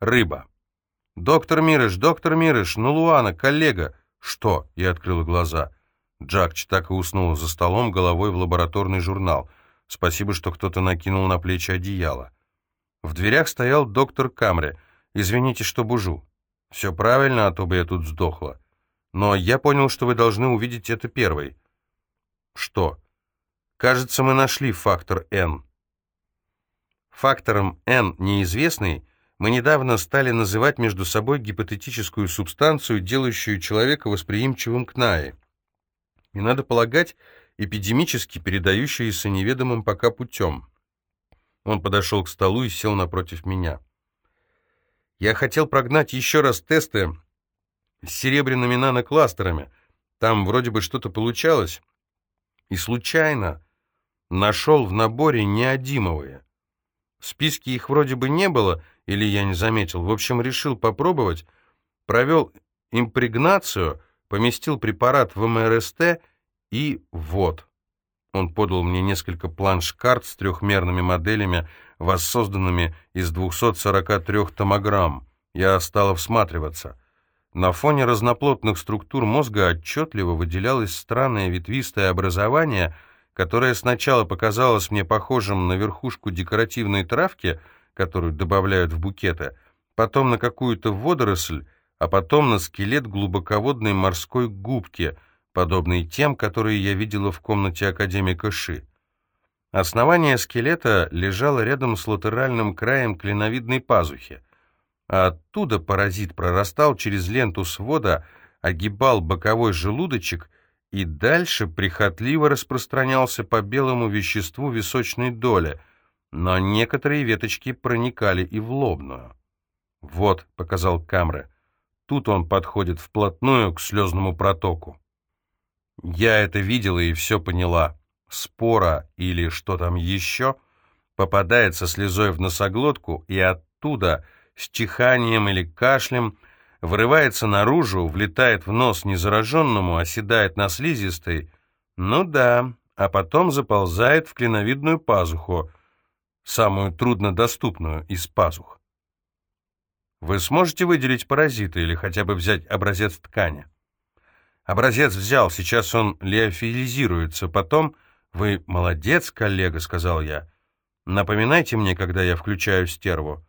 Рыба. «Доктор Мирыш, доктор Мирыш, ну Луана, коллега!» «Что?» — я открыла глаза. Джакч так и уснула за столом, головой в лабораторный журнал. Спасибо, что кто-то накинул на плечи одеяло. В дверях стоял доктор Камре. «Извините, что бужу». «Все правильно, а то бы я тут сдохла. Но я понял, что вы должны увидеть это первой». «Что?» «Кажется, мы нашли фактор N». Фактором N неизвестный мы недавно стали называть между собой гипотетическую субстанцию, делающую человека восприимчивым к НАИ. И, надо полагать, эпидемически передающиеся неведомым пока путем. Он подошел к столу и сел напротив меня. Я хотел прогнать еще раз тесты с серебряными нанокластерами. Там вроде бы что-то получалось. И случайно нашел в наборе неодимовые. В списке их вроде бы не было, или я не заметил. В общем, решил попробовать. Провел импрегнацию, поместил препарат в МРСТ и вот. Он подал мне несколько планш-карт с трехмерными моделями, воссозданными из 243 томограмм. Я стал всматриваться. На фоне разноплотных структур мозга отчетливо выделялось странное ветвистое образование, которое сначала показалось мне похожим на верхушку декоративной травки, которую добавляют в букеты, потом на какую-то водоросль, а потом на скелет глубоководной морской губки, подобный тем, которые я видела в комнате академика Ши. Основание скелета лежало рядом с латеральным краем клиновидной пазухи, а оттуда паразит прорастал через ленту свода, огибал боковой желудочек и дальше прихотливо распространялся по белому веществу височной доли, но некоторые веточки проникали и в лобную. «Вот», — показал Камре, — «тут он подходит вплотную к слезному протоку». Я это видела и все поняла. Спора или что там еще попадает со слезой в носоглотку и оттуда с чиханием или кашлем вырывается наружу, влетает в нос незараженному, оседает на слизистой. Ну да, а потом заползает в клиновидную пазуху, самую труднодоступную из пазух. Вы сможете выделить паразита или хотя бы взять образец ткани? Образец взял, сейчас он леофилизируется. Потом... Вы молодец, коллега, сказал я. Напоминайте мне, когда я включаю стерву.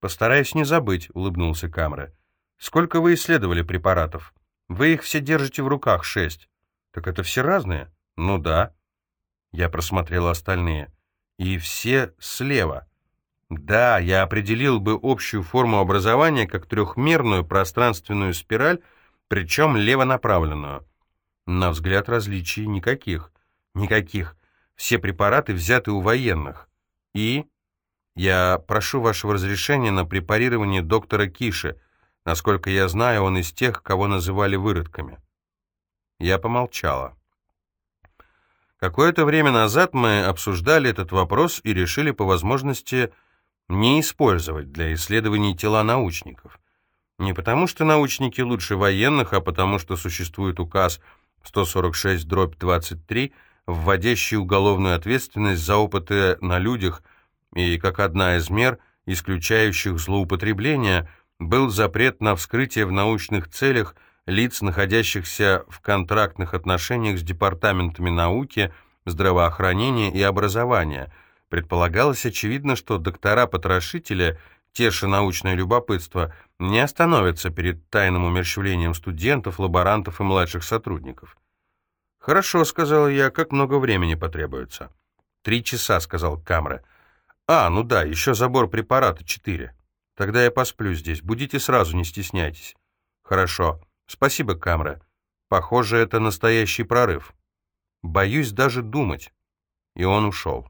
Постараюсь не забыть, улыбнулся Камре. Сколько вы исследовали препаратов? Вы их все держите в руках, шесть. Так это все разные? Ну да. Я просмотрел остальные. И все слева. Да, я определил бы общую форму образования как трехмерную пространственную спираль причем левонаправленную. На взгляд различий никаких. Никаких. Все препараты взяты у военных. И я прошу вашего разрешения на препарирование доктора Киши. Насколько я знаю, он из тех, кого называли выродками. Я помолчала. Какое-то время назад мы обсуждали этот вопрос и решили по возможности не использовать для исследований тела научников. Не потому, что научники лучше военных, а потому, что существует указ 146-23, вводящий уголовную ответственность за опыты на людях, и как одна из мер, исключающих злоупотребление, был запрет на вскрытие в научных целях лиц, находящихся в контрактных отношениях с департаментами науки, здравоохранения и образования. Предполагалось очевидно, что доктора-потрошители – теша научное любопытство, не остановится перед тайным умерщвлением студентов, лаборантов и младших сотрудников. «Хорошо», — сказал я, — «как много времени потребуется?» «Три часа», — сказал Камра. «А, ну да, еще забор препарата четыре. Тогда я посплю здесь. Будите сразу, не стесняйтесь». «Хорошо. Спасибо, Камра. Похоже, это настоящий прорыв. Боюсь даже думать». И он ушел.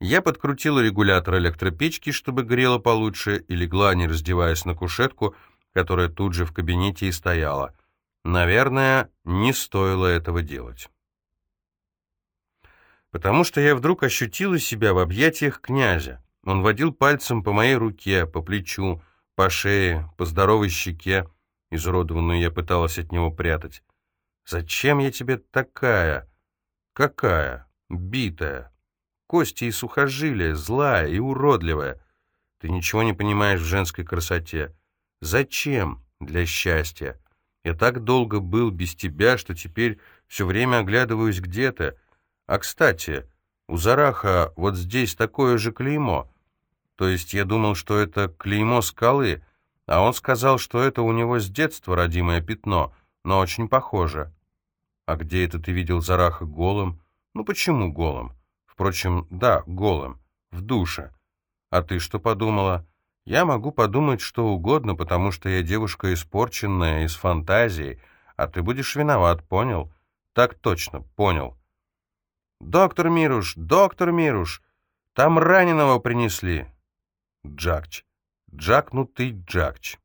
Я подкрутила регулятор электропечки, чтобы грело получше, и легла, не раздеваясь на кушетку, которая тут же в кабинете и стояла. Наверное, не стоило этого делать. Потому что я вдруг ощутила себя в объятиях князя. Он водил пальцем по моей руке, по плечу, по шее, по здоровой щеке. Изуродованную я пыталась от него прятать. «Зачем я тебе такая? Какая? Битая?» кости и сухожилия, злая и уродливая. Ты ничего не понимаешь в женской красоте. Зачем? Для счастья. Я так долго был без тебя, что теперь все время оглядываюсь где то А, кстати, у Зараха вот здесь такое же клеймо. То есть я думал, что это клеймо скалы, а он сказал, что это у него с детства родимое пятно, но очень похоже. А где это ты видел Зараха голым? Ну почему голым? Впрочем, да, голым, в душе. А ты что подумала? Я могу подумать что угодно, потому что я девушка испорченная, из фантазии, а ты будешь виноват, понял? Так точно, понял. «Доктор Мируш, доктор Мируш, там раненого принесли!» Джакч. Джакнутый Джакч.